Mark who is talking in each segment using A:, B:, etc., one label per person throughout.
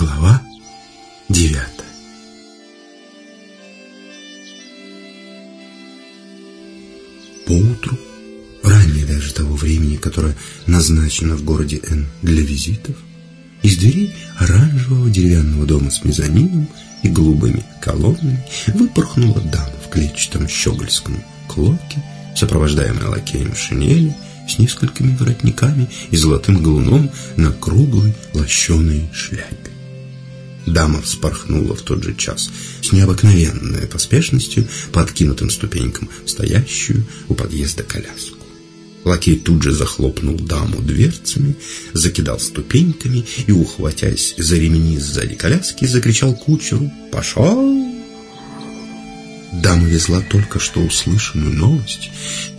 A: Глава девятая Поутру, ранее даже того времени, которое назначено в городе Н для визитов, из дверей оранжевого деревянного дома с мезонином и голубыми колоннами выпорхнула дама в клетчатом щегольском клоке, сопровождаемая лакеем шинели, с несколькими воротниками и золотым галуном на круглой лощеной шляпе. Дама вспорхнула в тот же час с необыкновенной поспешностью по откинутым ступенькам стоящую у подъезда коляску. Лакей тут же захлопнул даму дверцами, закидал ступеньками и, ухватясь за ремни сзади коляски, закричал кучеру «Пошел!». Дама везла только что услышанную новость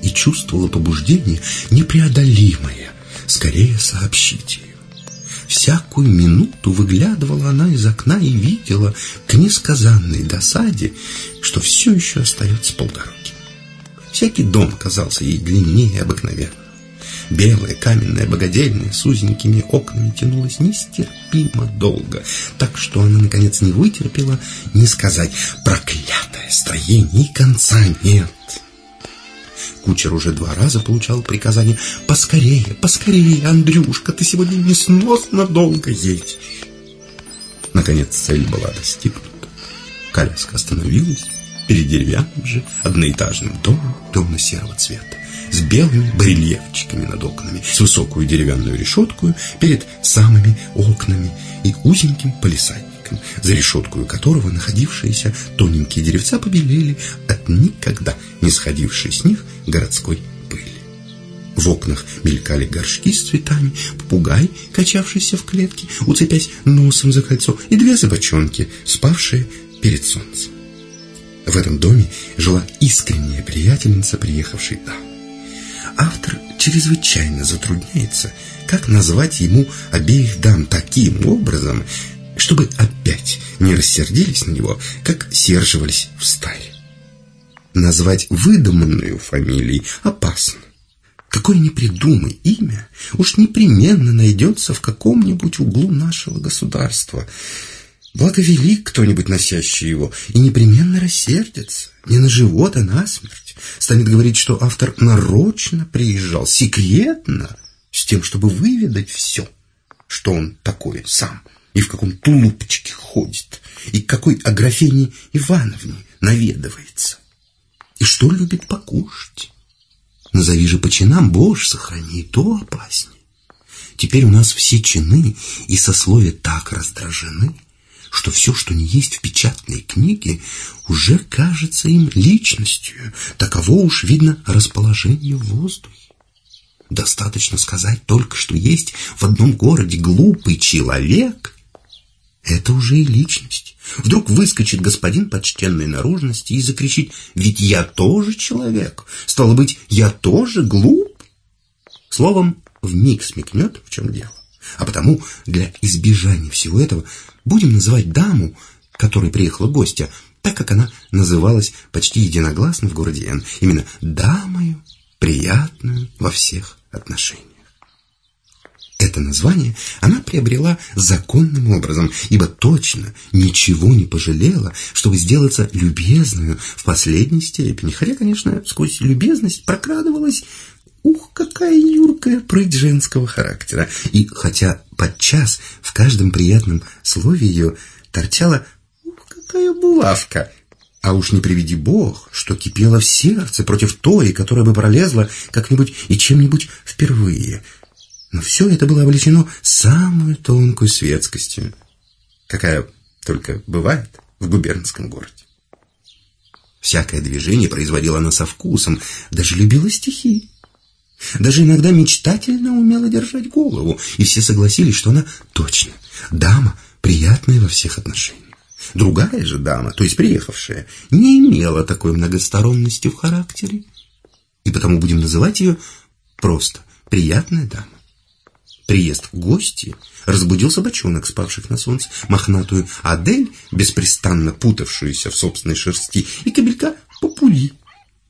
A: и чувствовала побуждение непреодолимое, скорее сообщить. Всякую минуту выглядывала она из окна и видела к несказанной досаде, что все еще остается полдороги. Всякий дом казался ей длиннее обыкновенного. Белая каменная богадельня с узенькими окнами тянулась нестерпимо долго, так что она, наконец, не вытерпела не сказать «проклятое строение и конца нет». Кучер уже два раза получал приказание «Поскорее, поскорее, Андрюшка, ты сегодня несносно долго едешь». Наконец цель была достигнута. Коляска остановилась, перед деревянным же одноэтажным домом темно-серого цвета с белыми барельефчиками над окнами, с высокую деревянную решеткой перед самыми окнами и узеньким полисадником, за решеткой которого находившиеся тоненькие деревца побелели от никогда не сходившей с них городской пыли. В окнах мелькали горшки с цветами, попугай, качавшийся в клетке, уцепясь носом за кольцо, и две собачонки, спавшие перед солнцем. В этом доме жила искренняя приятельница приехавшей дамы. Автор чрезвычайно затрудняется, как назвать ему обеих дам таким образом, чтобы опять не рассердились на него, как серживались в стае. Назвать выдуманную фамилией опасно. Какое ни придумай имя, уж непременно найдется в каком-нибудь углу нашего государства – Благовелик кто-нибудь носящий его и непременно рассердится. Не на живот, а на смерть. Станет говорить, что автор нарочно приезжал, секретно, с тем, чтобы выведать все, что он такой сам, и в каком тулупчике ходит, и к какой Аграфене Ивановне наведывается, и что любит покушать. Назови же по чинам, Боже, сохрани, и то опаснее. Теперь у нас все чины и сословия так раздражены, что все, что не есть в печатной книге, уже кажется им личностью. Таково уж видно расположение в воздухе. Достаточно сказать только, что есть в одном городе глупый человек. Это уже и личность. Вдруг выскочит господин почтенной наружности и закричит «Ведь я тоже человек! Стало быть, я тоже глуп!» Словом, вмиг смекнет, в чем дело. А потому для избежания всего этого будем называть даму, которой приехала гостья, так как она называлась почти единогласно в городе Н, именно дамою, приятную во всех отношениях. Это название она приобрела законным образом, ибо точно ничего не пожалела, чтобы сделаться любезную в последней степени. Хотя, конечно, сквозь любезность прокрадывалась Ух, какая юркая прыть женского характера. И хотя подчас в каждом приятном слове ее торчала «Ух, какая булавка!» А уж не приведи бог, что кипело в сердце против той, которая бы пролезла как-нибудь и чем-нибудь впервые. Но все это было облечено самую тонкую светскостью, какая только бывает в губернском городе. Всякое движение производила она со вкусом, даже любила стихи. Даже иногда мечтательно умела держать голову, и все согласились, что она точно дама, приятная во всех отношениях. Другая же дама, то есть приехавшая, не имела такой многосторонности в характере, и потому будем называть ее просто приятная дама. Приезд гости разбудил собачонок, спавших на солнце, мохнатую Адель, беспрестанно путавшуюся в собственной шерсти, и кобелька Попули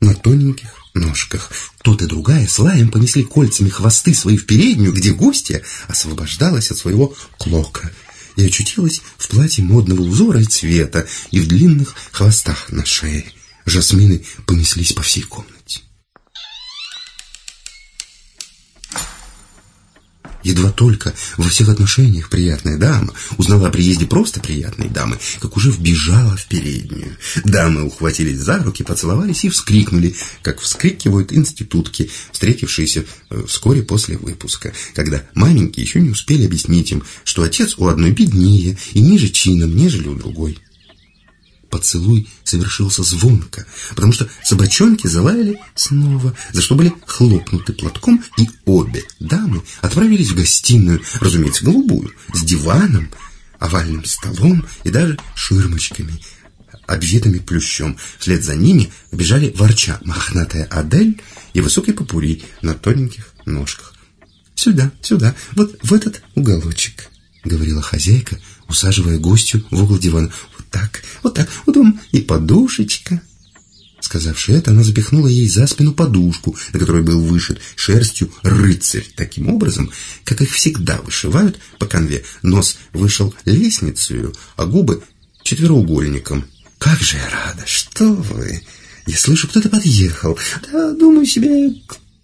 A: на тоненьких ножках. Тот и другая с лаем понесли кольцами хвосты свои в переднюю, где гостья освобождалась от своего клока. и очутилась в платье модного узора и цвета и в длинных хвостах на шее. Жасмины понеслись по всей комнате. Едва только во всех отношениях приятная дама узнала о приезде просто приятной дамы, как уже вбежала в переднюю. Дамы ухватились за руки, поцеловались и вскрикнули, как вскрикивают институтки, встретившиеся э, вскоре после выпуска, когда маменьки еще не успели объяснить им, что отец у одной беднее и ниже чином, нежели у другой поцелуй совершился звонко, потому что собачонки залаяли снова, за что были хлопнуты платком, и обе дамы отправились в гостиную, разумеется, голубую, с диваном, овальным столом и даже ширмочками, обвитыми плющом. Вслед за ними бежали ворча мохнатая Адель и высокий попури на тоненьких ножках. «Сюда, сюда, вот в этот уголочек», — говорила хозяйка, усаживая гостью в угол дивана вот так, вот вам и подушечка». Сказавши это, она запихнула ей за спину подушку, на которой был вышит шерстью рыцарь, таким образом, как их всегда вышивают по конве. Нос вышел лестницей, а губы четвероугольником. «Как же я рада! Что вы! Я слышу, кто-то подъехал. Да, думаю себе,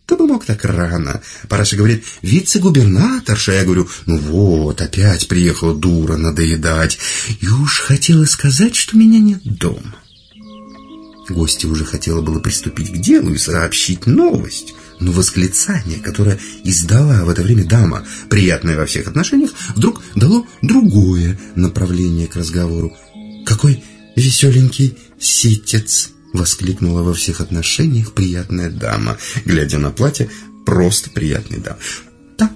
A: кто бы мог так рано? Параша говорит, вице-губернаторша. Я говорю, ну вот, опять приехала дура надоедать. И уж хотела сказать, что меня нет дома. Гостья уже хотела было приступить к делу и сообщить новость. Но восклицание, которое издала в это время дама, приятное во всех отношениях, вдруг дало другое направление к разговору. «Какой веселенький ситец!» Воскликнула во всех отношениях приятная дама, глядя на платье просто приятной дамы. Да,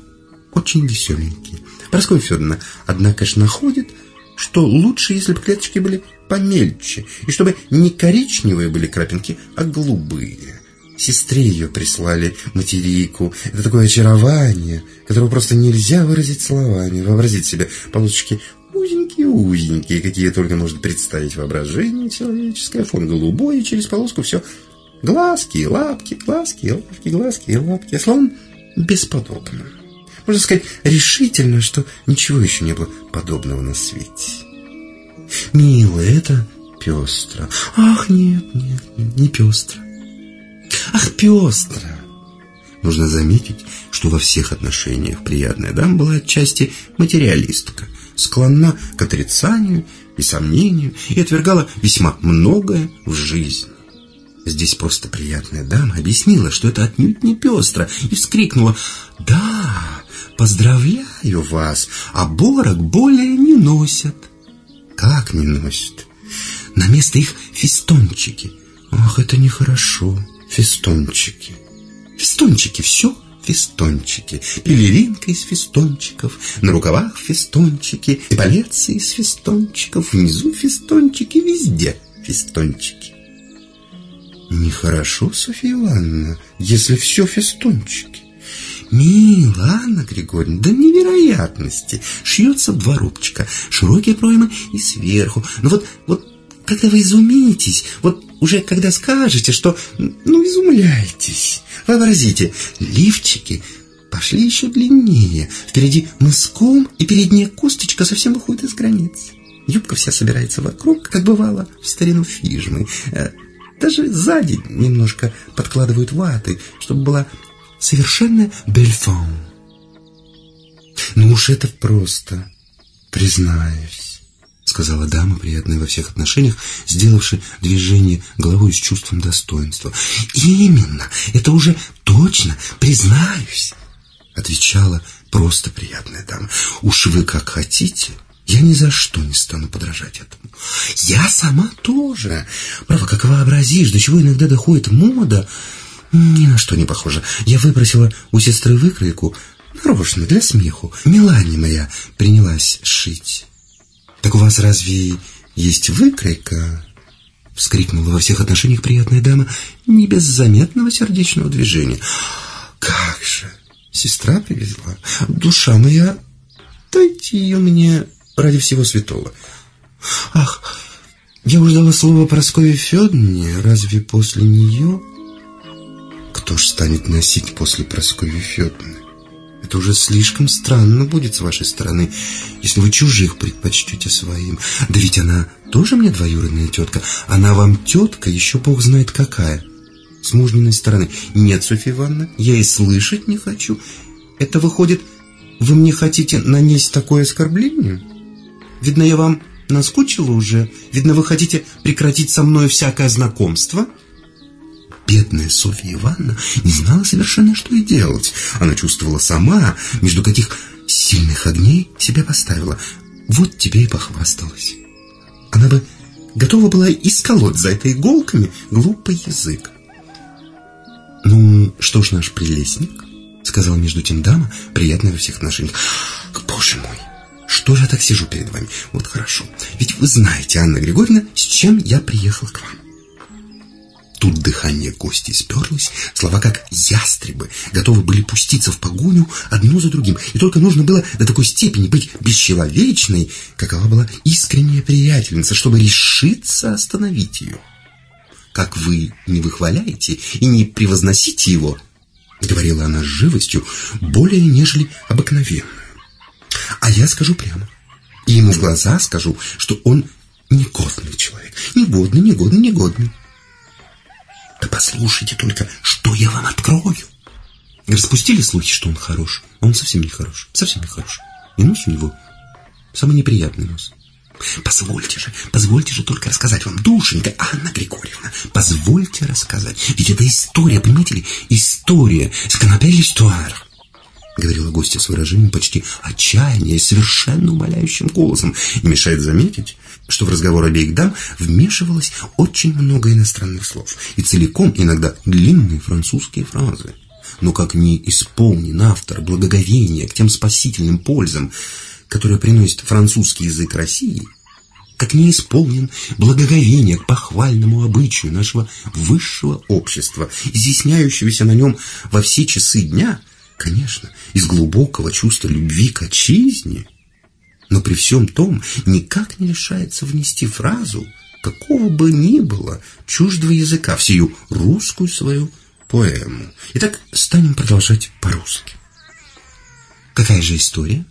A: очень веселенькие. Прасковья Федоровна, однако ж находит, что лучше, если бы клеточки были помельче, и чтобы не коричневые были крапинки, а голубые. Сестре ее прислали материку. Это такое очарование, которого просто нельзя выразить словами. Вообразить себе полосочки узенькие-узенькие, какие только может представить воображение человеческое, фон голубой, и через полоску все глазки, лапки, глазки, лапки, глазки, лапки. Словом, бесподобно. Можно сказать решительно, что ничего еще не было подобного на свете. Мило, это пестро. Ах, нет, нет, не пестро. Ах, пестро. Нужно заметить, что во всех отношениях приятная дама была отчасти материалистка – склонна к отрицанию и сомнению и отвергала весьма многое в жизни. Здесь просто приятная дама объяснила, что это отнюдь не пестро, и вскрикнула «Да, поздравляю вас, оборок более не носят». «Как не носят?» «На место их фистончики». «Ах, это нехорошо, фистончики». «Фистончики, все фистончики, пелеринка из фистончиков, на рукавах фистончики, эполетцы из фистончиков, внизу фистончики, везде фистончики. Нехорошо, Софья Ивановна, если все фистончики. Мила Анна Григорьевна, до невероятности. Шьется два рубчика, широкие проймы и сверху. Но вот, вот когда вы изумитесь, вот уже когда скажете, что... Ну, изумляйтесь. Вообразите, лифчики пошли еще длиннее. Впереди мыском, и передняя косточка совсем выходит из границ. Юбка вся собирается вокруг, как бывало в старину фижмы. Э, даже сзади немножко подкладывают ваты, чтобы была совершенно бельфон. Ну уж это просто, признаюсь сказала дама, приятная во всех отношениях, сделавши движение головой с чувством достоинства. «Именно! Это уже точно, признаюсь!» Отвечала просто приятная дама. «Уж вы как хотите!» Я ни за что не стану подражать этому. Я сама тоже. Право, как вообразишь, до чего иногда доходит мода, ни на что не похоже. Я выпросила у сестры выкройку, нарочно, для смеху. Мелания моя принялась шить. «Так у вас разве есть выкройка?» — вскрикнула во всех отношениях приятная дама, не без заметного сердечного движения. «Как же! Сестра привезла. Душа моя, дайте ее мне ради всего святого. Ах, я уж дала слово Прасковье Федоровне, разве после нее...» «Кто ж станет носить после Прасковьи Федоровны?» Это уже слишком странно будет с вашей стороны, если вы чужих предпочтете своим. Да ведь она тоже мне двоюродная тетка. Она вам тетка, еще бог знает какая. С мужниной стороны. Нет, Софья Ивановна, я и слышать не хочу. Это выходит, вы мне хотите нанести такое оскорбление? Видно, я вам наскучила уже. Видно, вы хотите прекратить со мной всякое знакомство?» Бедная Софья Ивановна не знала совершенно, что и делать. Она чувствовала сама, между каких сильных огней себя поставила. Вот тебе и похвасталась. Она бы готова была исколоть за это иголками глупый язык. «Ну, что ж наш прелестник?» — сказал между тем дама, приятная во всех отношениях. «Боже мой, что же я так сижу перед вами? Вот хорошо, ведь вы знаете, Анна Григорьевна, с чем я приехала к вам». Тут дыхание Кости сперлось, слова как ястребы готовы были пуститься в погоню одно за другим. И только нужно было до такой степени быть бесчеловечной, какова была искренняя приятельница, чтобы решиться остановить ее. «Как вы не выхваляете и не превозносите его», — говорила она с живостью, более нежели обыкновенную. «А я скажу прямо, и ему в глаза скажу, что он негодный человек, негодный, негодный, негодный». Да послушайте только, что я вам открою. Распустили слухи, что он хорош. А он совсем не хорош. Совсем не хорош. И нос у него самый неприятный нос. Позвольте же, позвольте же только рассказать вам, душенька Анна Григорьевна, позвольте рассказать. Ведь это история, понимаете ли, история, сканапель истуар. Говорила гостья с выражением почти отчаяния и совершенно умоляющим голосом. Не мешает заметить, что в разговор обеих дам вмешивалось очень много иностранных слов и целиком иногда длинные французские фразы. Но как не исполнен автор благоговения к тем спасительным пользам, которые приносит французский язык России, как не исполнен благоговение к похвальному обычаю нашего высшего общества, изъясняющегося на нем во все часы дня, конечно, из глубокого чувства любви к отчизне – но при всем том никак не решается внести фразу, какого бы ни было чуждого языка, в сию русскую свою поэму. Итак, станем продолжать по-русски. Какая же история?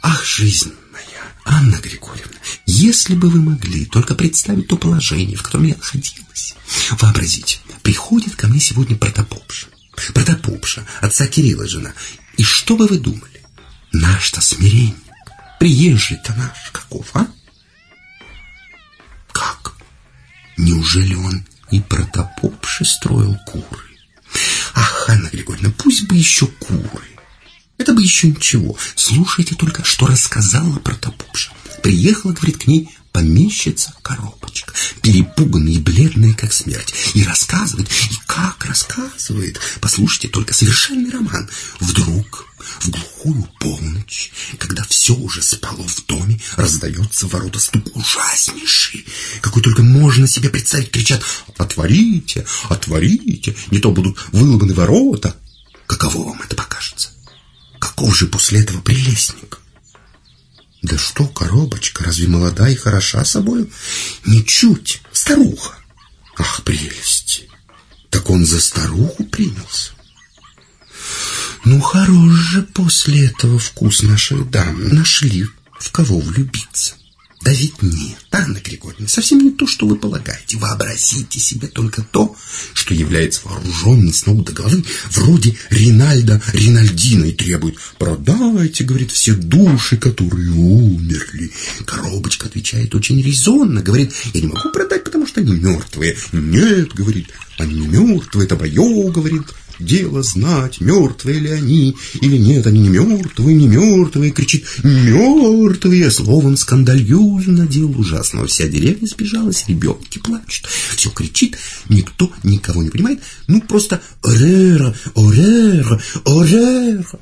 A: Ах, жизнь моя, Анна Григорьевна, если бы вы могли только представить то положение, в котором я находилась. Вообразите, приходит ко мне сегодня протопопша. Протопопша, отца Кирилла жена. И что бы вы думали? Наш-то смирение приезжий-то наш каков, а? Как? Неужели он и протопопши строил куры? Ах, Анна Григорьевна, пусть бы еще куры. Это бы еще ничего. Слушайте только, что рассказала протопопша. Приехала, говорит, к ней помещица коробочка, перепуганная и бледная, как смерть, и рассказывает, и как рассказывает. Послушайте, только совершенный роман. Вдруг в глухую полночь, когда все уже спало в доме, раздается ворота стук ужаснейший, какой только можно себе представить, кричат «Отворите! Отворите! Не то будут выломаны ворота!» Каково вам это покажется? Каков же после этого прелестник? Да что, коробочка, разве молода и хороша собою? Ничуть, старуха. Ах, прелести! Так он за старуху принялся. Ну, хорош же после этого вкус наших дам. Нашли в кого влюбиться. Да ведь нет, Анна Григорьевна, совсем не то, что вы полагаете. Вообразите себе только то, что является вооруженным с ног до головы, вроде Ринальда Ринальдина, и требует «продайте, — говорит, — все души, которые умерли». Коробочка отвечает очень резонно, говорит «я не могу продать, потому что они мертвые». «Нет, — говорит, — они мертвые, это мое, — говорит, — Дело знать, мертвые ли они, или нет, они не мертвые, не мертвые, кричит «мертвые», словом скандалью надел ужасного. Вся деревня сбежалась, ребенки плачут, все кричит, никто никого не понимает, ну просто «орера, орера, орера».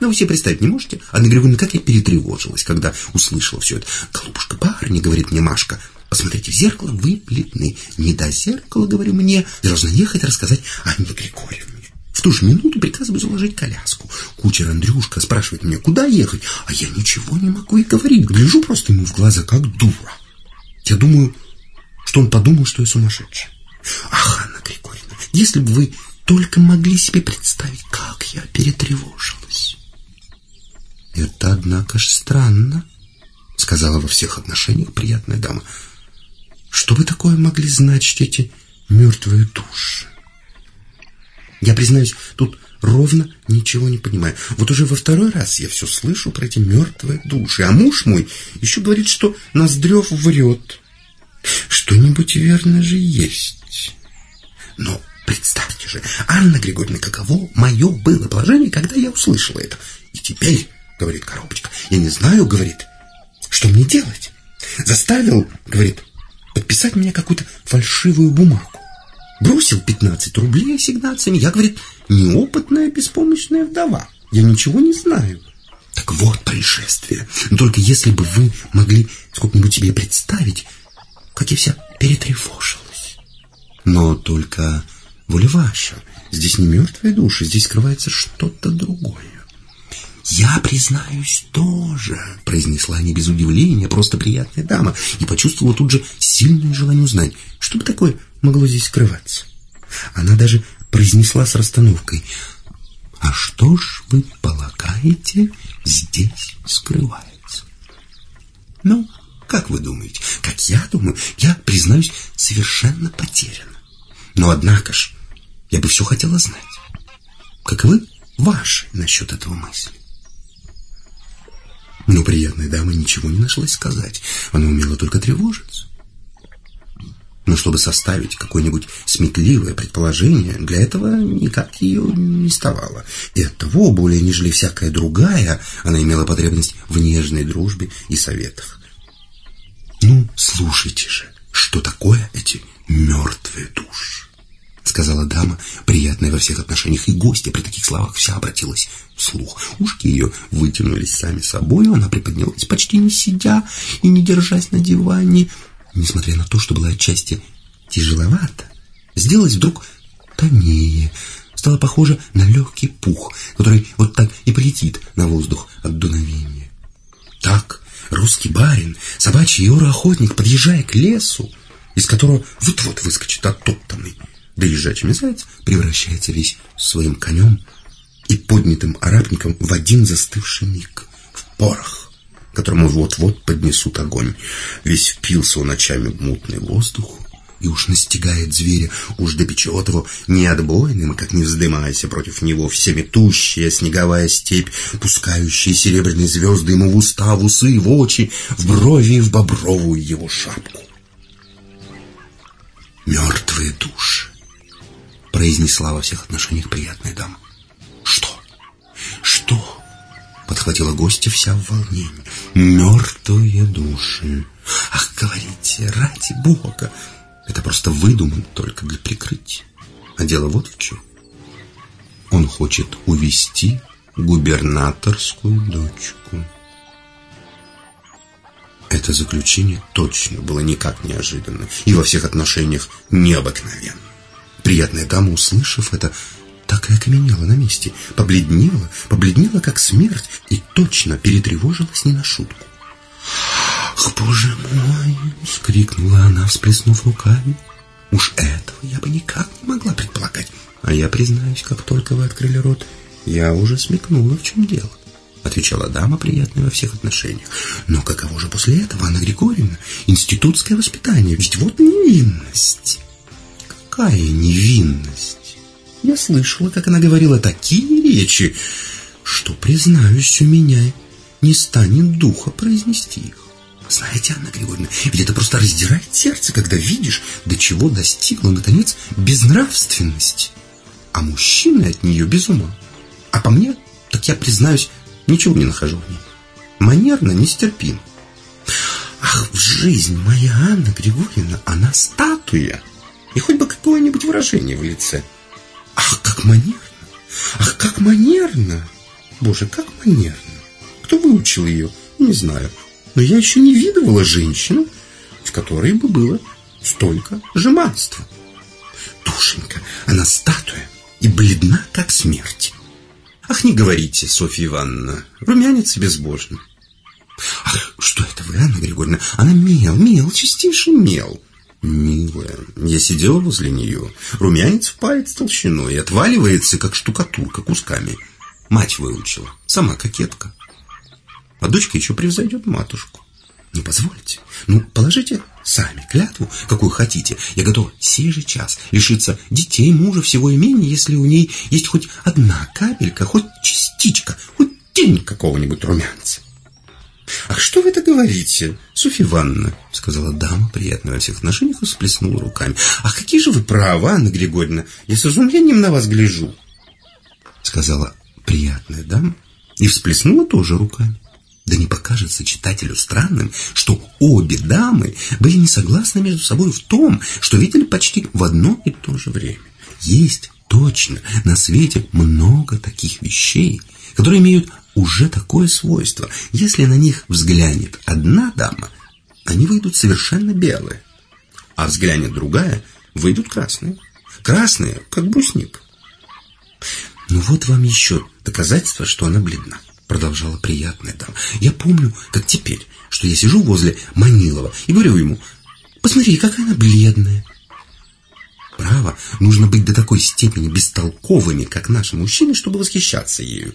A: Ну, вы себе представить не можете? Анна Григорьевна, как я перетревожилась, когда услышала все это. «Голубушка, барыня», — говорит мне Машка, — Посмотрите в зеркало, вы бледны. Не до зеркала, говорю мне, должна ехать рассказать Анне Григорьевне. В ту же минуту приказываю заложить коляску. Кучер Андрюшка спрашивает меня, куда ехать, а я ничего не могу и говорить. Гляжу просто ему в глаза, как дура. Я думаю, что он подумал, что я сумасшедшая. Ах, Анна Григорьевна, если бы вы только могли себе представить, как я перетревожилась. Это, однако ж, странно, сказала во всех отношениях приятная дама. Что бы такое могли значить эти мертвые души? Я признаюсь, тут ровно ничего не понимаю. Вот уже во второй раз я все слышу про эти мертвые души, а муж мой еще говорит, что Ноздрев врет. Что-нибудь верно же есть. Но представьте же, Анна Григорьевна, каково мое было положение, когда я услышала это. И теперь, говорит коробочка, я не знаю, говорит, что мне делать. Заставил, говорит, подписать мне какую-то фальшивую бумагу. Бросил 15 рублей ассигнациями. Я, говорит, неопытная беспомощная вдова. Я ничего не знаю. Так вот происшествие. Но только если бы вы могли сколько-нибудь себе представить, как я вся перетревожилась. Но только воля ваша. Здесь не мертвые души, здесь скрывается что-то другое. «Я признаюсь тоже», — произнесла не без удивления, просто приятная дама, и почувствовала тут же сильное желание узнать, что бы такое могло здесь скрываться. Она даже произнесла с расстановкой, «А что ж вы полагаете, здесь скрывается?» «Ну, как вы думаете? Как я думаю, я, признаюсь, совершенно потеряна. Но однако ж, я бы все хотела знать. Каковы ваши насчет этого мысли?» Но приятная дама ничего не нашлась сказать. Она умела только тревожиться. Но чтобы составить какое-нибудь сметливое предположение, для этого никак ее не ставало. И оттого, более нежели всякая другая, она имела потребность в нежной дружбе и советах. «Ну, слушайте же, что такое эти мертвые души?» Сказала дама, приятная во всех отношениях, и гостья при таких словах вся обратилась вслух. Ушки ее вытянулись сами собой, она приподнялась, почти не сидя и не держась на диване, несмотря на то, что была отчасти тяжеловато, сделалась вдруг тонее, стала похожа на легкий пух, который вот так и полетит на воздух от дуновения. Так русский барин, собачий юра-охотник, подъезжая к лесу, из которого вот-вот выскочит оттоптанный, да езжачий заяц превращается весь своим конем и поднятым арабником в один застывший миг, в порох, которому вот-вот поднесут огонь. Весь впился он ночами в мутный воздух, и уж настигает зверя, уж допечет его неотбойным, как не вздымайся против него всеметущая снеговая степь, пускающая серебряные звезды ему в уста, в усы, в очи, в брови и в бобровую его шапку. Мертвые души произнесла во всех отношениях приятная дама. «Что? Что?» Подхватила гостья вся в волнении. «Мертвые души. Ах, говорите, ради Бога! Это просто выдуман только для прикрытия. А дело вот в чем. Он хочет увести губернаторскую дочку». Это заключение точно было никак неожиданно и во всех отношениях необыкновенно. Приятная дама, услышав это, так и окаменела на месте, побледнела, побледнела, как смерть, и точно перетревожилась не на шутку. «Ах, боже мой!» — вскрикнула она, всплеснув руками. «Уж этого я бы никак не могла предполагать. А я, признаюсь, как только вы открыли рот, я уже смекнула, в чем дело» отвечала дама, приятная во всех отношениях. Но каково же после этого, Анна Григорьевна? Институтское воспитание, ведь вот невинность какая невинность! Я слышала, как она говорила такие речи, что, признаюсь, у меня не станет духа произнести их. Знаете, Анна Григорьевна, ведь это просто раздирает сердце, когда видишь, до чего достигла, наконец, безнравственность. А мужчины от нее без ума. А по мне, так я, признаюсь, ничего не нахожу в ней. Манерно нестерпим. Ах, жизнь моя Анна Григорьевна, она статуя. И хоть бы какое-нибудь выражение в лице. Ах, как манерно! Ах, как манерно! Боже, как манерно! Кто выучил ее? Не знаю. Но я еще не видывала женщину, в которой бы было столько жеманства. Душенька, она статуя и бледна, как смерть. Ах, не говорите, Софья Ивановна, румянец безбожный. Ах, что это вы, Анна Григорьевна? Она мел, мел, чистейший мел. Милая, я сидела возле нее. Румянец в палец толщиной отваливается, как штукатурка, кусками. Мать выучила, сама кокетка. А дочка еще превзойдет матушку. Не позвольте. Ну, положите сами клятву, какую хотите. Я готов сей же час лишиться детей, мужа, всего имения, если у ней есть хоть одна капелька, хоть частичка, хоть тень какого-нибудь румянца. «Ах, что вы это говорите, Софья Ивановна?» — сказала дама, приятная во всех отношениях, и всплеснула руками. «Ах, какие же вы правы, Анна Григорьевна! Я с изумлением на вас гляжу!» — сказала приятная дама и всплеснула тоже руками. Да не покажется читателю странным, что обе дамы были не согласны между собой в том, что видели почти в одно и то же время. Есть точно на свете много таких вещей, которые имеют уже такое свойство. Если на них взглянет одна дама, они выйдут совершенно белые, а взглянет другая, выйдут красные. Красные, как брусник. Ну вот вам еще доказательство, что она бледна продолжала приятная дама. Я помню, как теперь, что я сижу возле Манилова и говорю ему, посмотри, какая она бледная. Право, нужно быть до такой степени бестолковыми, как наши мужчины, чтобы восхищаться ею.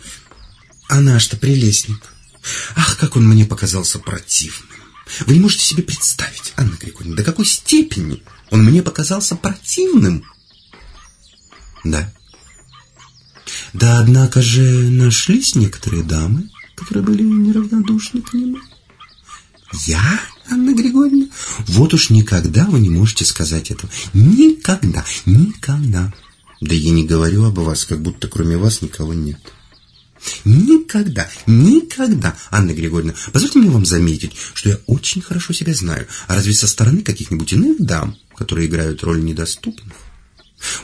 A: А наш-то прелестник. Ах, как он мне показался противным. Вы не можете себе представить, Анна Григорьевна, до какой степени он мне показался противным. Да, да, однако же нашлись некоторые дамы, которые были неравнодушны к нему. Я, Анна Григорьевна? Вот уж никогда вы не можете сказать этого. Никогда, никогда. Да я не говорю об вас, как будто кроме вас никого нет. Никогда, никогда, Анна Григорьевна, позвольте мне вам заметить, что я очень хорошо себя знаю. А разве со стороны каких-нибудь иных дам, которые играют роль недоступных,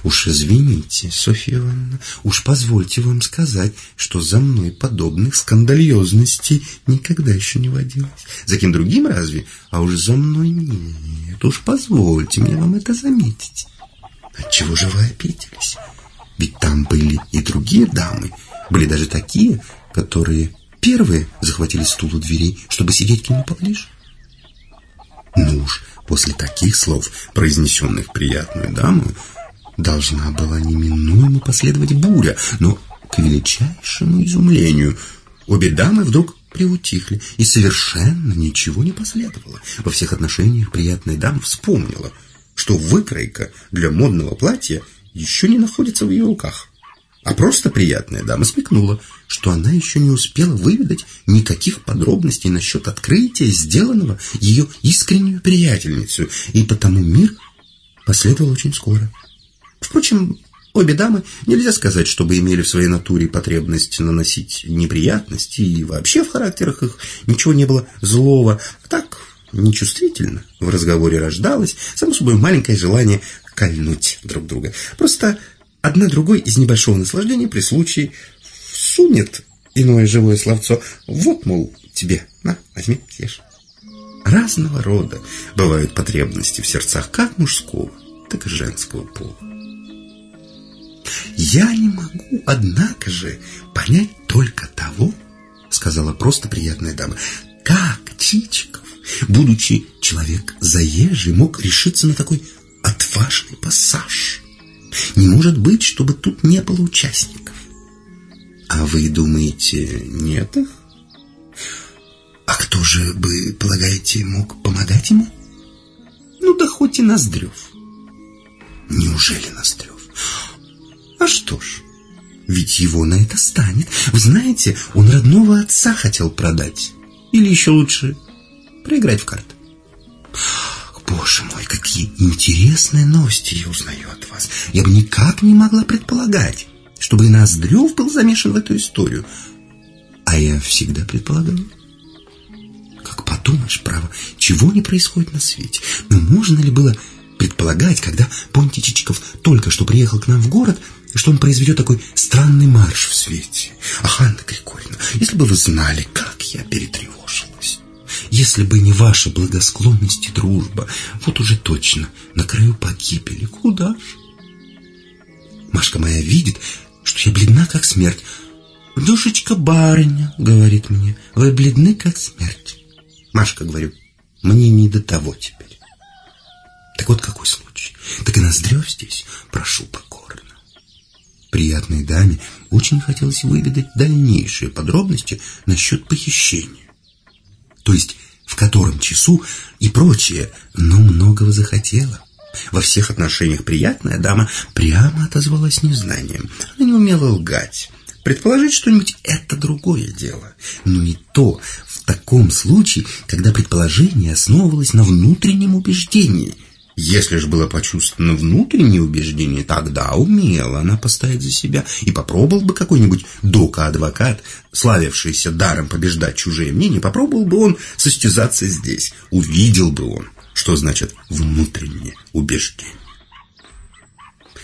A: Уж извините, Софья Ивановна, уж позвольте вам сказать, что за мной подобных скандальозностей никогда еще не водилось. За кем другим разве? А уж за мной нет. Уж позвольте мне вам это заметить. Отчего же вы обиделись? Ведь там были и другие дамы, были даже такие, которые первые захватили стул у дверей, чтобы сидеть к нему поближе. Ну уж, после таких слов, произнесенных приятную даму, должна была неминуемо последовать буря, но к величайшему изумлению обе дамы вдруг приутихли, и совершенно ничего не последовало. Во всех отношениях приятная дама вспомнила, что выкройка для модного платья еще не находится в ее руках. А просто приятная дама смекнула, что она еще не успела выведать никаких подробностей насчет открытия, сделанного ее искреннюю приятельницу, и потому мир последовал очень скоро. Впрочем, обе дамы нельзя сказать, чтобы имели в своей натуре потребность наносить неприятности, и вообще в характерах их ничего не было злого. Так, нечувствительно в разговоре рождалось, само собой, маленькое желание кольнуть друг друга. Просто одна другой из небольшого наслаждения при случае сунет иное живое словцо. Вот, мол, тебе, на, возьми, съешь. Разного рода бывают потребности в сердцах как мужского, так и женского пола. «Я не могу, однако же, понять только того, — сказала просто приятная дама, — как Чичиков, будучи человек заезжий, мог решиться на такой отважный пассаж. Не может быть, чтобы тут не было участников. А вы думаете, нет их? А кто же, вы полагаете, мог помогать ему? Ну да хоть и Ноздрев. Неужели Ноздрев? А что ж, ведь его на это станет. Вы знаете, он родного отца хотел продать. Или еще лучше, проиграть в карты. Боже мой, какие интересные новости я узнаю от вас. Я бы никак не могла предполагать, чтобы и Ноздрев был замешан в эту историю. А я всегда предполагала. Как подумаешь, право, чего не происходит на свете? Ну, можно ли было предполагать, когда Понти Чичиков только что приехал к нам в город, что он произведет такой странный марш в свете. Ах, Анна Григорьевна, если бы вы знали, как я перетревожилась. Если бы не ваша благосклонность и дружба, вот уже точно, на краю погибели. Куда ж? Машка моя видит, что я бледна, как смерть. «Душечка барыня», — говорит мне, — «вы бледны, как смерть». Машка, говорю, мне не до того теперь. вот какой случай. Так и Ноздрев здесь прошу покорно. Приятной даме очень хотелось выведать дальнейшие подробности насчет похищения. То есть в котором часу и прочее, но многого захотела. Во всех отношениях приятная дама прямо отозвалась незнанием. Она не умела лгать. Предположить что-нибудь – это другое дело. Но и то в таком случае, когда предположение основывалось на внутреннем убеждении – если же было почувствовано внутреннее убеждение, тогда умела она постоять за себя и попробовал бы какой-нибудь дока-адвокат, славившийся даром побеждать чужие мнения, попробовал бы он состязаться здесь, увидел бы он, что значит внутреннее убеждение.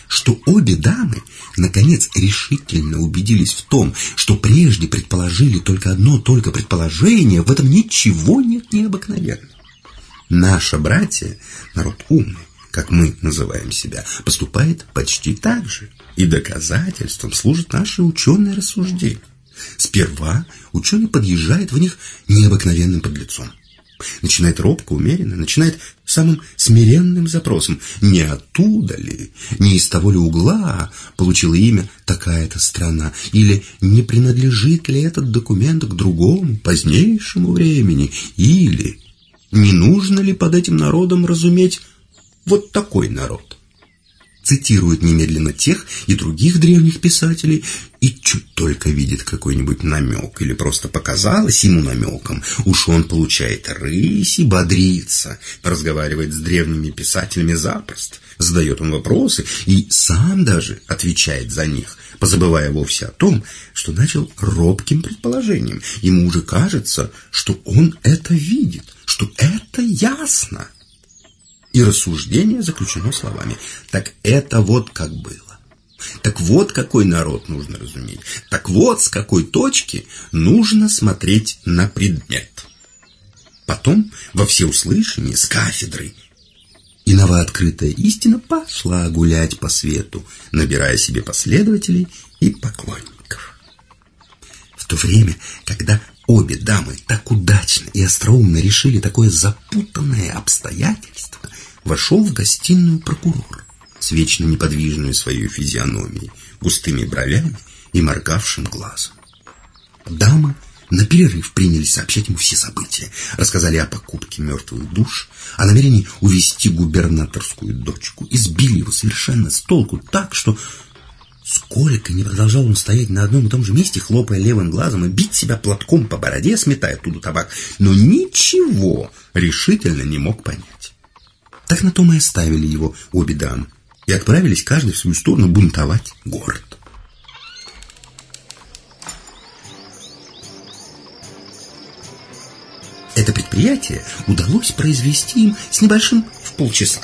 A: Что обе дамы, наконец, решительно убедились в том, что прежде предположили только одно только предположение, в этом ничего нет необыкновенного. Наше братья, народ умный, как мы называем себя, поступает почти так же. И доказательством служит наше ученое рассуждение. Сперва ученый подъезжает в них необыкновенным подлецом. Начинает робко, умеренно, начинает самым смиренным запросом. Не оттуда ли, не из того ли угла получила имя такая-то страна? Или не принадлежит ли этот документ к другому, позднейшему времени? Или не нужно ли под этим народом разуметь вот такой народ? Цитирует немедленно тех и других древних писателей и чуть только видит какой-нибудь намек или просто показалось ему намеком, уж он получает рысь и бодрится, разговаривает с древними писателями запросто, задает он вопросы и сам даже отвечает за них, позабывая вовсе о том, что начал робким предположением. Ему уже кажется, что он это видит, что это ясно. И рассуждение заключено словами. Так это вот как было. Так вот какой народ нужно разуметь. Так вот с какой точки нужно смотреть на предмет. Потом во всеуслышание с кафедры и новооткрытая истина пошла гулять по свету, набирая себе последователей и поклонников. В то время, когда Обе дамы так удачно и остроумно решили такое запутанное обстоятельство, вошел в гостиную прокурор с вечно неподвижной своей физиономией, густыми бровями и моргавшим глазом. Дамы на перерыв принялись сообщать ему все события, рассказали о покупке мертвых душ, о намерении увести губернаторскую дочку, избили его совершенно с толку так, что Сколько не продолжал он стоять на одном и том же месте, хлопая левым глазом и бить себя платком по бороде, сметая оттуда табак, но ничего решительно не мог понять. Так на том и оставили его обе дамы и отправились каждый в свою сторону бунтовать город. Это предприятие удалось произвести им с небольшим в полчаса.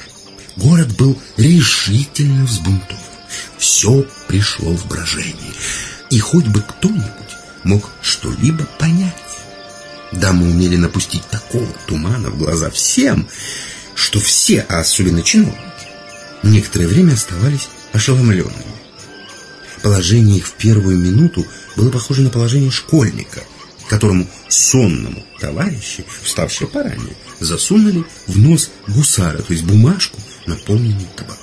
A: Город был решительно взбунтован. Все пришло в брожение, и хоть бы кто-нибудь мог что-либо понять. Дамы умели напустить такого тумана в глаза всем, что все, а особенно чиновники, некоторое время оставались ошеломленными. Положение их в первую минуту было похоже на положение школьника, которому сонному товарищи, вставшие поранее, засунули в нос гусара, то есть бумажку, наполненную табаком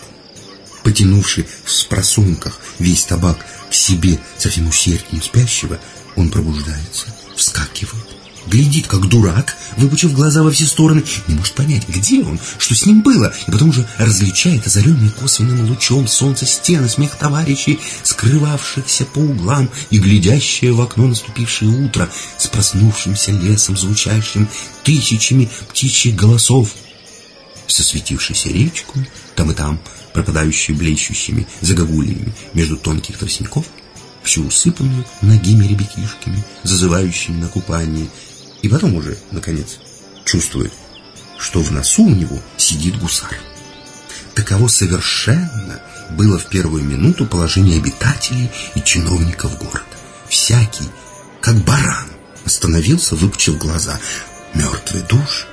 A: потянувший в спросунках весь табак к себе со всем усердием спящего, он пробуждается, вскакивает, глядит, как дурак, выпучив глаза во все стороны, не может понять, где он, что с ним было, и потом уже различает озаренные косвенным лучом солнца стены, смех товарищей, скрывавшихся по углам и глядящее в окно наступившее утро с проснувшимся лесом, звучащим тысячами птичьих голосов, со светившейся речку, там и там, пропадающую блещущими загогулиями между тонких тростников, всю усыпанную ногими ребятишками, зазывающими на купание, и потом уже, наконец, чувствует, что в носу у него сидит гусар. Таково совершенно было в первую минуту положение обитателей и чиновников города. Всякий, как баран, остановился, выпучив глаза. Мертвый душ,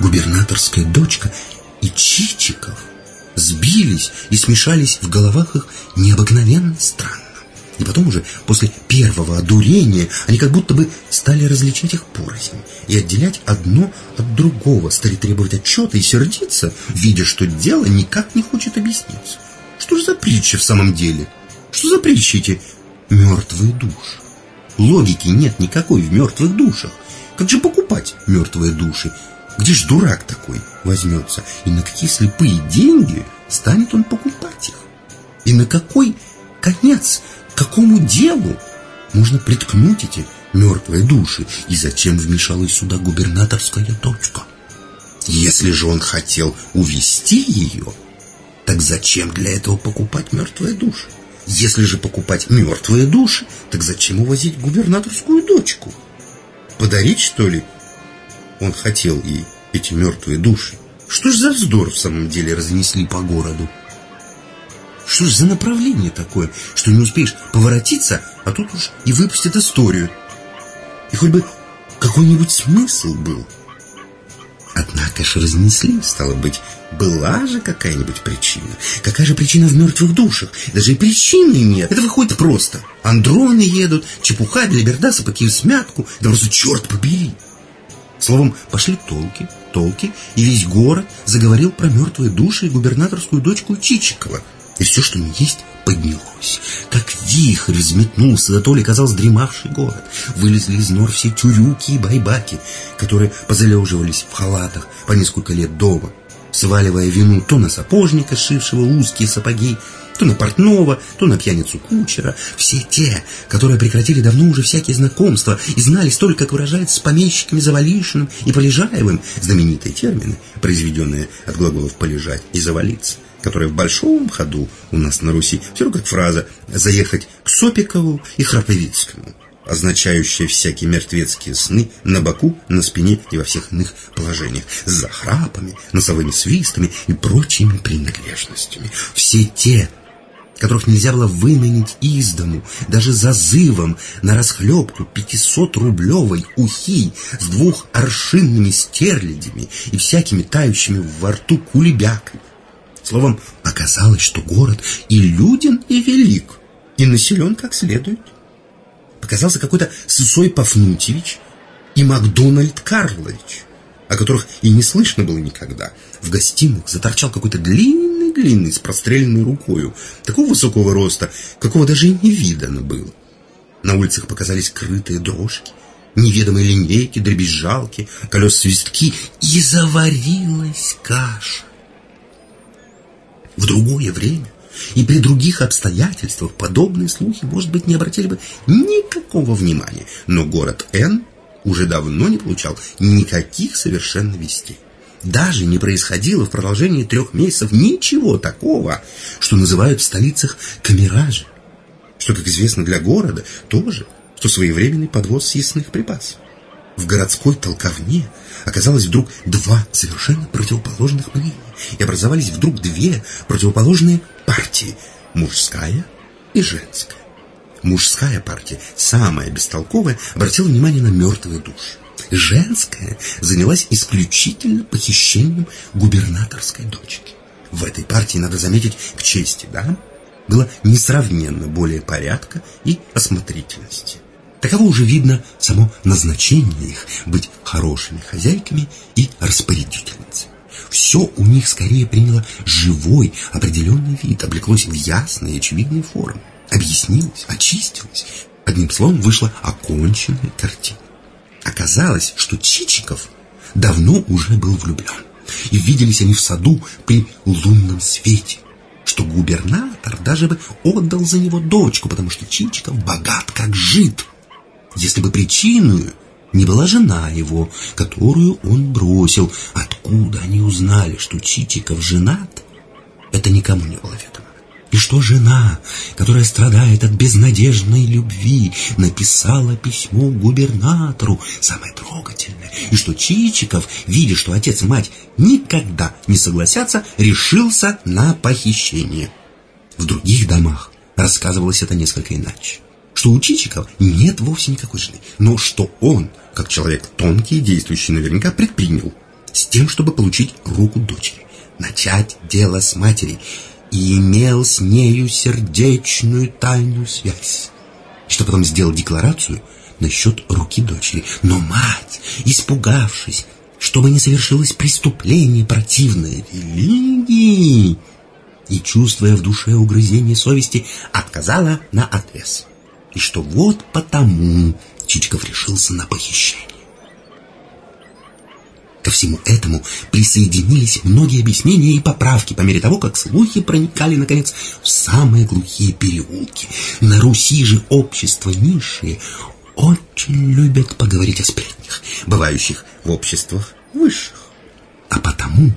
A: губернаторская дочка и Чичиков сбились и смешались в головах их необыкновенно странно. И потом уже, после первого одурения, они как будто бы стали различать их порознь и отделять одно от другого, стали требовать отчета и сердиться, видя, что дело никак не хочет объясниться. Что же за притча в самом деле? Что за притчи эти мертвые души? Логики нет никакой в мертвых душах. Как же покупать мертвые души? Где ж дурак такой возьмется? И на какие слепые деньги станет он покупать их? И на какой конец какому делу можно приткнуть эти мертвые души? И зачем вмешалась сюда губернаторская дочка? Если же он хотел увести ее, так зачем для этого покупать мертвые души? Если же покупать мертвые души, так зачем увозить губернаторскую дочку? Подарить, что ли? Он хотел ей эти мертвые души. Что ж за вздор в самом деле разнесли по городу? Что ж за направление такое, что не успеешь поворотиться, а тут уж и выпустят историю. И хоть бы какой-нибудь смысл был. Однако ж разнесли, стало быть, была же какая-нибудь причина. Какая же причина в мертвых душах? Даже и причины нет. Это выходит просто. Андроны едут, чепуха, белиберда, сапоги в смятку. Да просто черт побери. Словом, пошли толки, толки, и весь город заговорил про мертвые души и губернаторскую дочку Чичикова – и все, что не есть, поднялось. Как вихрь взметнулся, да то ли казалось дремавший город. Вылезли из нор все тюрюки и байбаки, которые позалеживались в халатах по несколько лет дома, сваливая вину то на сапожника, сшившего узкие сапоги, то на портного, то на пьяницу кучера. Все те, которые прекратили давно уже всякие знакомства и знали столько, как выражается с помещиками Завалишиным и Полежаевым, знаменитые термины, произведенные от глаголов «полежать» и «завалиться» которая в большом ходу у нас на Руси, все как фраза «заехать к Сопикову и Храповицкому», означающая всякие мертвецкие сны на боку, на спине и во всех иных положениях, с захрапами, носовыми свистами и прочими принадлежностями. Все те, которых нельзя было выманить из дому, даже зазывом на расхлебку 500-рублевой ухи с двух аршинными стерлядями и всякими тающими во рту кулебяками. Словом, оказалось, что город и люден, и велик, и населен как следует. Показался какой-то Сысой Пафнутьевич и Макдональд Карлович, о которых и не слышно было никогда. В гостиных заторчал какой-то длинный-длинный с простреленной рукою, такого высокого роста, какого даже и не видано было. На улицах показались крытые дрожки, неведомые линейки, дребезжалки, колес-свистки, и заварилась каша. В другое время и при других обстоятельствах подобные слухи, может быть, не обратили бы никакого внимания. Но город Н уже давно не получал никаких совершенно вестей. Даже не происходило в продолжении трех месяцев ничего такого, что называют в столицах камеражи. Что, как известно для города, тоже, что своевременный подвоз съестных припасов в городской толковне оказалось вдруг два совершенно противоположных мнения, и образовались вдруг две противоположные партии – мужская и женская. Мужская партия, самая бестолковая, обратила внимание на мертвые души. Женская занялась исключительно похищением губернаторской дочки. В этой партии, надо заметить, к чести, да, было несравненно более порядка и осмотрительности. Таково уже видно само назначение их быть хорошими хозяйками и распорядительницами. Все у них скорее приняло живой, определенный вид, облеклось в ясные очевидные формы, объяснилось, очистилось. Одним словом, вышла оконченная картина. Оказалось, что Чичиков давно уже был влюблен. И виделись они в саду при лунном свете, что губернатор даже бы отдал за него дочку, потому что Чичиков богат как жид если бы причиной не была жена его, которую он бросил. Откуда они узнали, что Чичиков женат, это никому не было ведомо. И что жена, которая страдает от безнадежной любви, написала письмо губернатору, самое трогательное, и что Чичиков, видя, что отец и мать никогда не согласятся, решился на похищение. В других домах рассказывалось это несколько иначе что у Чичикова нет вовсе никакой жены, но что он, как человек тонкий и действующий, наверняка предпринял с тем, чтобы получить руку дочери, начать дело с матерью и имел с нею сердечную тайную связь. Что потом сделал декларацию насчет руки дочери. Но мать, испугавшись, чтобы не совершилось преступление противное религии, и, чувствуя в душе угрызение совести, отказала на отвес. И что вот потому Чичиков решился на похищение. Ко всему этому присоединились многие объяснения и поправки по мере того, как слухи проникали, наконец, в самые глухие переулки. На Руси же общество низшие очень любят поговорить о сплетнях, бывающих в обществах высших. А потому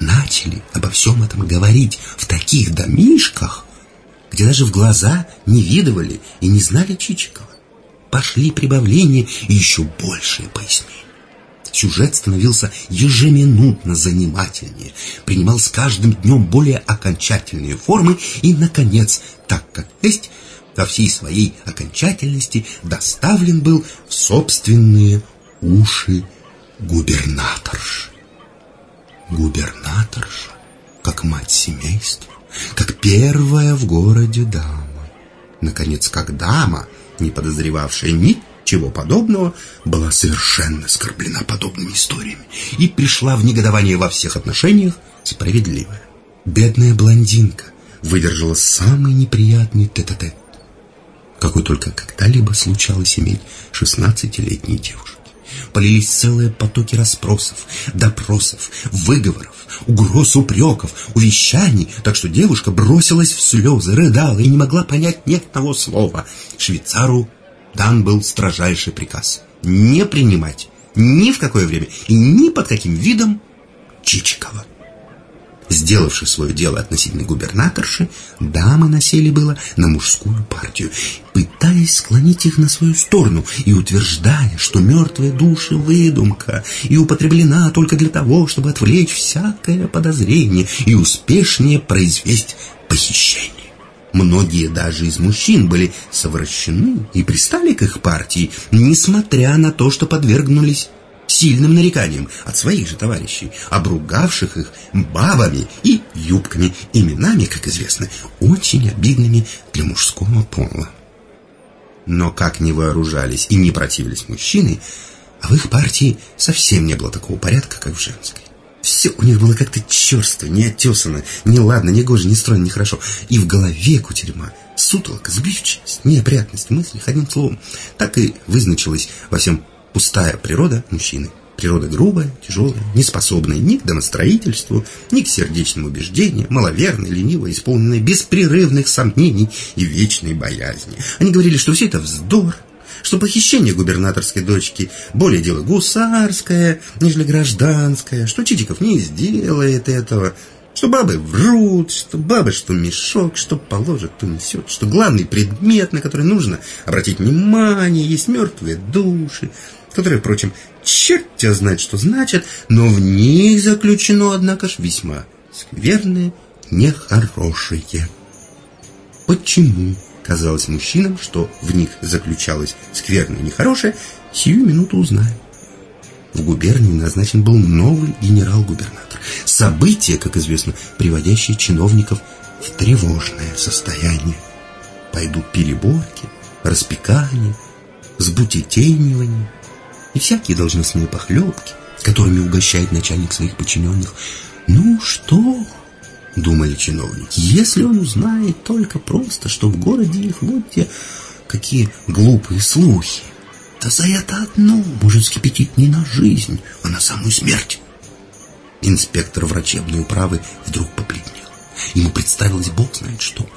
A: начали обо всем этом говорить в таких домишках, где даже в глаза не видывали и не знали Чичикова. Пошли прибавления и еще большие пояснения. Сюжет становился ежеминутно занимательнее, принимал с каждым днем более окончательные формы и, наконец, так как есть, во всей своей окончательности доставлен был в собственные уши губернаторши. Губернаторша, как мать семейства, как первая в городе дама. Наконец, как дама, не подозревавшая ничего подобного, была совершенно оскорблена подобными историями и пришла в негодование во всех отношениях справедливая. Бедная блондинка выдержала самый неприятный тет-а-тет, -тет, какой только когда-либо случалось иметь шестнадцатилетней девушке полились целые потоки расспросов, допросов, выговоров, угроз, упреков, увещаний, так что девушка бросилась в слезы, рыдала и не могла понять ни одного слова. Швейцару дан был строжайший приказ не принимать ни в какое время и ни под каким видом Чичикова. Сделавши свое дело относительно губернаторши, дамы насели было на мужскую партию, пытаясь склонить их на свою сторону и утверждая, что мертвые души — выдумка и употреблена только для того, чтобы отвлечь всякое подозрение и успешнее произвести похищение. Многие даже из мужчин были совращены и пристали к их партии, несмотря на то, что подвергнулись сильным нареканием от своих же товарищей, обругавших их бабами и юбками, именами, как известно, очень обидными для мужского пола. Но как не вооружались и не противились мужчины, а в их партии совсем не было такого порядка, как в женской. Все у них было как-то черство, неотесано, неладно, негоже, не стройно, нехорошо. И в голове кутерьма, сутолка, сбивчивость, неопрятность мыслей, одним словом, так и вызначилась во всем пустая природа мужчины. Природа грубая, тяжелая, неспособная ни к домостроительству, ни к сердечным убеждениям, маловерная, ленивая, исполненная беспрерывных сомнений и вечной боязни. Они говорили, что все это вздор, что похищение губернаторской дочки более дело гусарское, нежели гражданское, что Чичиков не сделает этого, что бабы врут, что бабы, что мешок, что положит, то несет, что главный предмет, на который нужно обратить внимание, есть мертвые души, которые, впрочем, черт тебя знает, что значит, но в них заключено, однако ж, весьма скверное, нехорошее. Почему казалось мужчинам, что в них заключалось скверное и нехорошее, сию минуту узнаем. В губернии назначен был новый генерал-губернатор. Событие, как известно, приводящее чиновников в тревожное состояние. Пойдут переборки, распекания, сбутетенивание и всякие должностные похлебки, которыми угощает начальник своих подчиненных. Ну что, думали чиновники, если он узнает только просто, что в городе их вот те какие глупые слухи, то за это одно может скипятить не на жизнь, а на самую смерть. Инспектор врачебной управы вдруг побледнел. Ему представилось, бог знает что,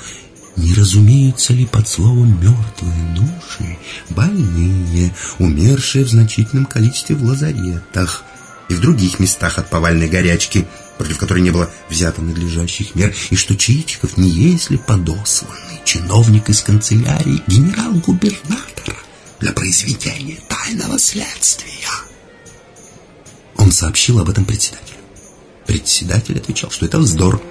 A: не разумеется ли под словом «мертвые души» больные, умершие в значительном количестве в лазаретах и в других местах от повальной горячки, против которой не было взято надлежащих мер, и что Чичиков не есть ли подосланный чиновник из канцелярии генерал-губернатора для произведения тайного следствия. Он сообщил об этом председателю. Председатель отвечал, что это вздор.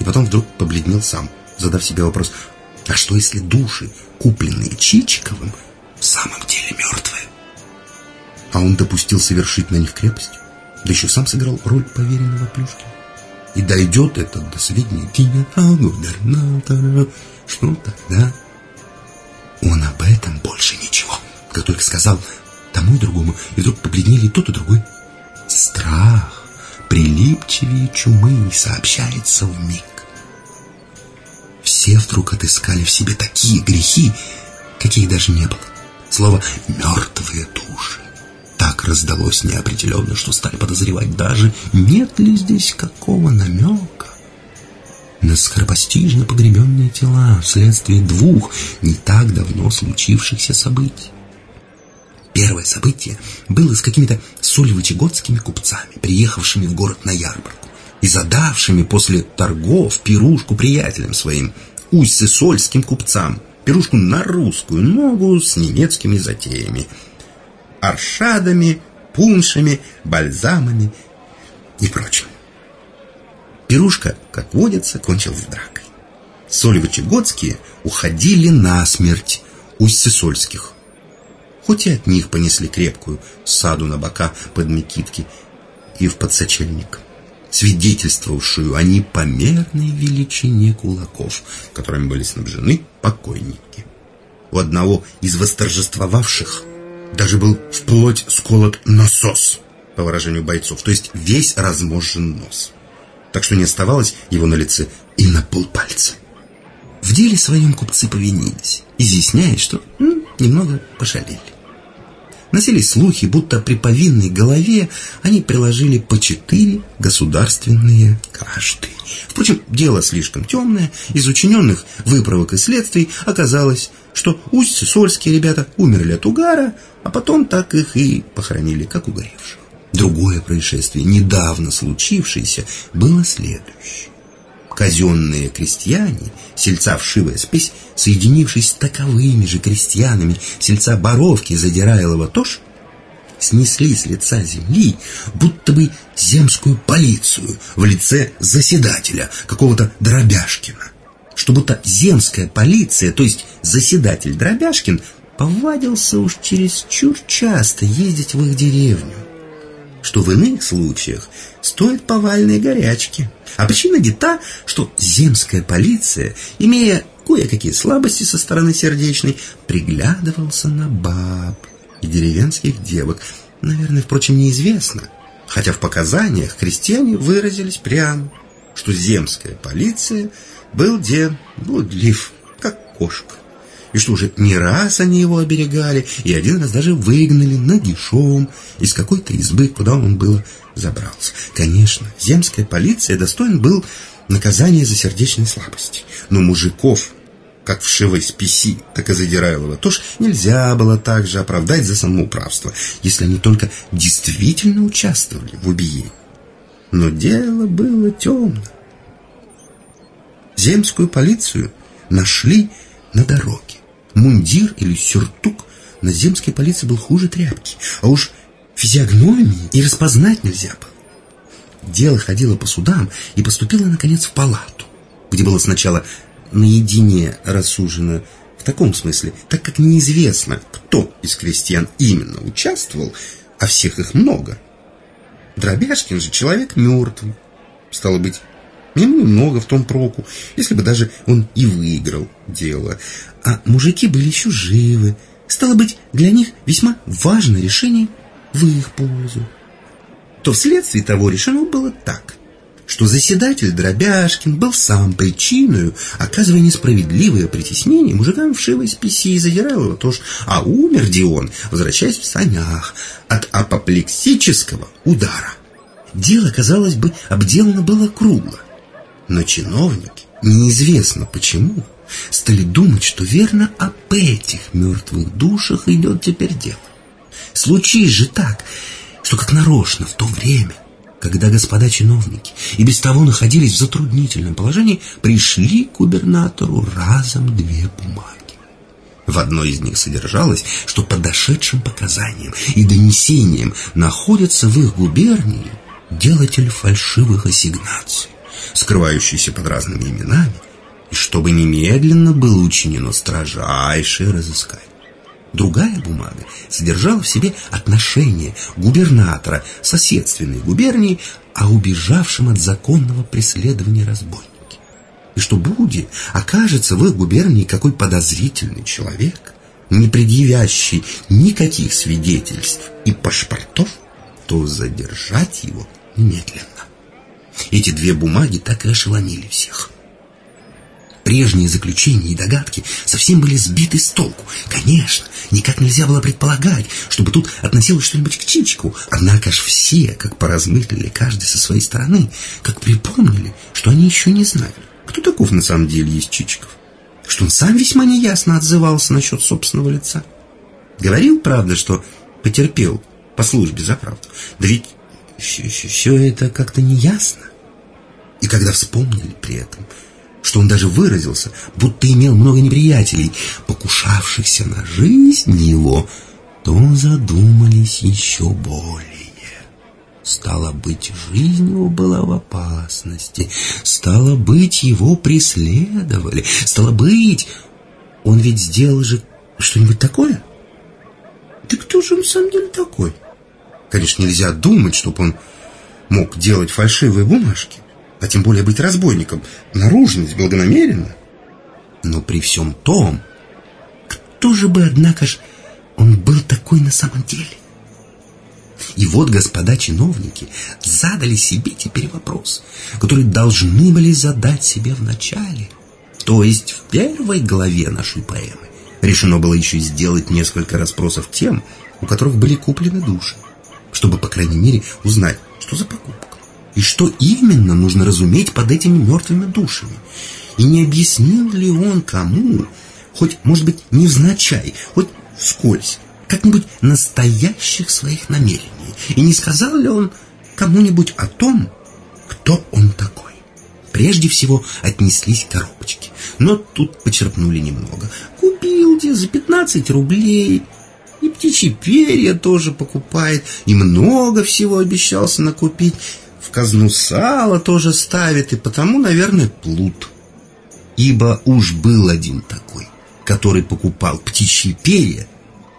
A: И потом вдруг побледнел сам задав себе вопрос, а что если души, купленные Чичиковым, в самом деле мертвые? А он допустил совершить на них крепость, да еще сам сыграл роль поверенного Плюшкина. и дойдет это до сведения губернатора, что тогда? Он об этом больше ничего, как только сказал тому и другому, и вдруг побледнели тот, и другой. Страх прилипчивее чумы сообщается в миг. Все вдруг отыскали в себе такие грехи, каких даже не было. Слово «мертвые души» так раздалось неопределенно, что стали подозревать даже, нет ли здесь какого намека на скоропостижно погребенные тела вследствие двух не так давно случившихся событий. Первое событие было с какими-то сольвычегодскими купцами, приехавшими в город на ярмарку и задавшими после торгов пирушку приятелям своим, усть-сольским купцам, пирушку на русскую ногу с немецкими затеями, аршадами, пуншами, бальзамами и прочим. Пирушка, как водится, кончилась дракой. Сольвычегодские уходили на смерть усть-сольских хоть и от них понесли крепкую саду на бока под Микитки и в подсочельник, свидетельствовавшую о непомерной величине кулаков, которыми были снабжены покойники. У одного из восторжествовавших даже был вплоть сколот насос, по выражению бойцов, то есть весь разможжен нос. Так что не оставалось его на лице и на полпальца. В деле своем купцы повинились, изъясняя, что ну, немного пошалили. Носились слухи, будто при повинной голове они приложили по четыре государственные кашты. Впрочем, дело слишком темное. Из учиненных выправок и следствий оказалось, что усть-сольские ребята умерли от угара, а потом так их и похоронили, как угоревших. Другое происшествие, недавно случившееся, было следующее казенные крестьяне, сельца вшивая спесь, соединившись с таковыми же крестьянами, сельца Боровки Задираилова тоже, снесли с лица земли, будто бы земскую полицию в лице заседателя, какого-то Дробяшкина. Что будто земская полиция, то есть заседатель Дробяшкин, повадился уж через чур часто ездить в их деревню что в иных случаях стоит повальной горячки. А причина не та, что земская полиция, имея кое-какие слабости со стороны сердечной, приглядывался на баб и деревенских девок. Наверное, впрочем, неизвестно. Хотя в показаниях крестьяне выразились прямо, что земская полиция был де блудлив, как кошка и что уже не раз они его оберегали, и один раз даже выгнали нагишом из какой-то избы, куда он было забрался. Конечно, земская полиция достоин был наказания за сердечные слабости, но мужиков, как вшивой спеси, так и Задираилова, тоже нельзя было также оправдать за самоуправство, если они только действительно участвовали в убиении. Но дело было темно. Земскую полицию нашли на дороге мундир или сюртук на земской полиции был хуже тряпки, а уж физиогномии и распознать нельзя было. Дело ходило по судам и поступило, наконец, в палату, где было сначала наедине рассужено в таком смысле, так как неизвестно, кто из крестьян именно участвовал, а всех их много. Дробяшкин же человек мертвый. Стало быть, Немного в том проку, если бы даже он и выиграл дело. А мужики были еще живы. Стало быть, для них весьма важное решение в их пользу. То вследствие того решено было так, что заседатель Дробяшкин был сам причиной, оказывая несправедливое притеснение мужикам в шивой спеси и задирал его тоже, а умер Дион, возвращаясь в санях от апоплексического удара. Дело, казалось бы, обделано было кругло. Но чиновники, неизвестно почему, стали думать, что верно об этих мертвых душах идет теперь дело. Случись же так, что как нарочно в то время, когда господа чиновники и без того находились в затруднительном положении, пришли к губернатору разом две бумаги. В одной из них содержалось, что по дошедшим показаниям и донесениям находится в их губернии делатель фальшивых ассигнаций скрывающийся под разными именами, и чтобы немедленно было учинено строжайшее разыскание. Другая бумага содержала в себе отношение губернатора соседственной губернии о убежавшем от законного преследования разбойнике. И что Буди окажется в их губернии какой подозрительный человек, не предъявящий никаких свидетельств и паспортов, то задержать его немедленно. Эти две бумаги так и ошеломили всех. Прежние заключения и догадки совсем были сбиты с толку. Конечно, никак нельзя было предполагать, чтобы тут относилось что-нибудь к Чичику. Однако ж все, как поразмыслили каждый со своей стороны, как припомнили, что они еще не знали, кто таков на самом деле есть Чичиков. Что он сам весьма неясно отзывался насчет собственного лица. Говорил, правда, что потерпел по службе за правду. Да ведь все, все, все это как-то неясно. И когда вспомнили при этом, что он даже выразился, будто имел много неприятелей, покушавшихся на жизнь его, то задумались еще более. Стало быть, жизнь его была в опасности. Стало быть, его преследовали. Стало быть, он ведь сделал же что-нибудь такое? Да кто же в самом деле такой? Конечно, нельзя думать, чтобы он мог делать фальшивые бумажки а тем более быть разбойником, наружность благонамеренно. Но при всем том, кто же бы, однако ж, он был такой на самом деле? И вот господа чиновники задали себе теперь вопрос, который должны были задать себе в начале, то есть в первой главе нашей поэмы. Решено было еще сделать несколько расспросов тем, у которых были куплены души, чтобы, по крайней мере, узнать, что за покупка. И что именно нужно разуметь под этими мертвыми душами? И не объяснил ли он кому, хоть, может быть, невзначай, хоть вскользь, как-нибудь настоящих своих намерений? И не сказал ли он кому-нибудь о том, кто он такой? Прежде всего отнеслись к коробочке, но тут почерпнули немного. Купил где за 15 рублей, и птичьи перья тоже покупает, и много всего обещался накупить в казну сало тоже ставит, и потому, наверное, плут. Ибо уж был один такой, который покупал птичьи перья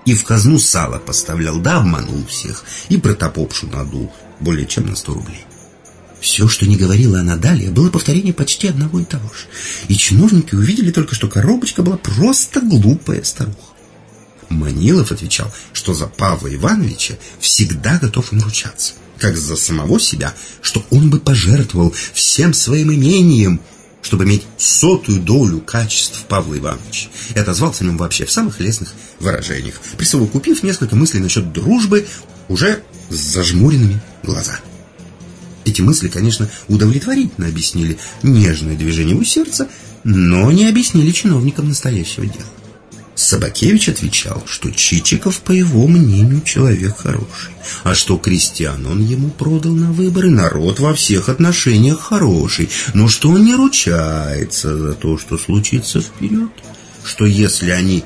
A: и в казну сало поставлял, да обманул всех, и протопопшу надул более чем на сто рублей. Все, что не говорила она далее, было повторение почти одного и того же. И чиновники увидели только, что коробочка была просто глупая старуха. Манилов отвечал, что за Павла Ивановича всегда готов им ручаться как за самого себя, что он бы пожертвовал всем своим имением, чтобы иметь сотую долю качеств Павла Ивановича, и отозвался о нем вообще в самых лестных выражениях, присовокупив несколько мыслей насчет дружбы уже с зажмуренными глазами. Эти мысли, конечно, удовлетворительно объяснили нежное движение у сердца, но не объяснили чиновникам настоящего дела. Собакевич отвечал, что Чичиков, по его мнению, человек хороший, а что крестьян он ему продал на выборы, народ во всех отношениях хороший, но что он не ручается за то, что случится вперед, что если они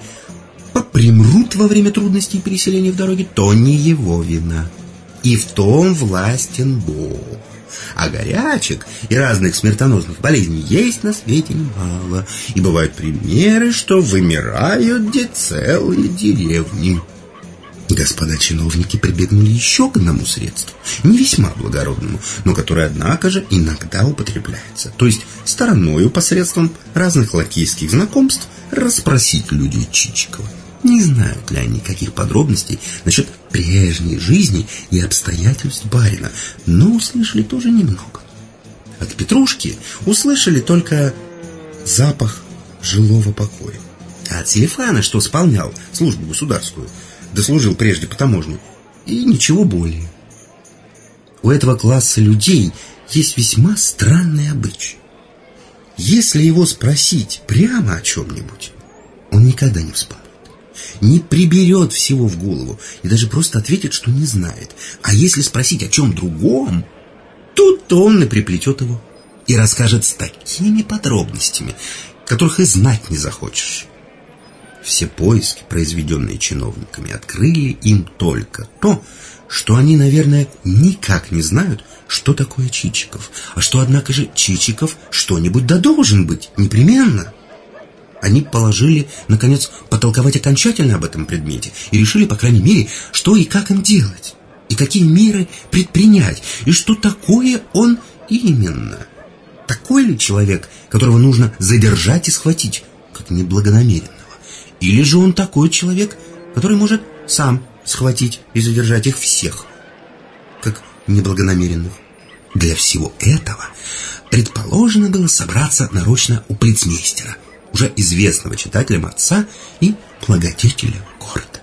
A: попримрут во время трудностей переселения в дороге, то не его вина, и в том властен Бог. А горячек и разных смертоносных болезней есть на свете немало. И бывают примеры, что вымирают где целые деревни. Господа чиновники прибегнули еще к одному средству, не весьма благородному, но которое, однако же, иногда употребляется. То есть стороною посредством разных лакейских знакомств расспросить людей Чичикова. Не знают ли они каких подробностей насчет прежней жизни и обстоятельств барина, но услышали тоже немного. От Петрушки услышали только запах жилого покоя. А от Селифана, что исполнял службу государскую, дослужил прежде по таможне, и ничего более. У этого класса людей есть весьма странный обычай. Если его спросить прямо о чем-нибудь, он никогда не вспомнит не приберет всего в голову и даже просто ответит, что не знает. А если спросить о чем другом, тут он и приплетет его и расскажет с такими подробностями, которых и знать не захочешь. Все поиски, произведенные чиновниками, открыли им только то, что они, наверное, никак не знают, что такое Чичиков, а что, однако же, Чичиков что-нибудь да должен быть, непременно. Они положили, наконец, потолковать окончательно об этом предмете и решили, по крайней мере, что и как им делать, и какие меры предпринять, и что такое он именно. Такой ли человек, которого нужно задержать и схватить, как неблагонамеренного? Или же он такой человек, который может сам схватить и задержать их всех, как неблагонамеренных? Для всего этого предположено было собраться нарочно у полицмейстера, уже известного читателям отца и благодетеля города.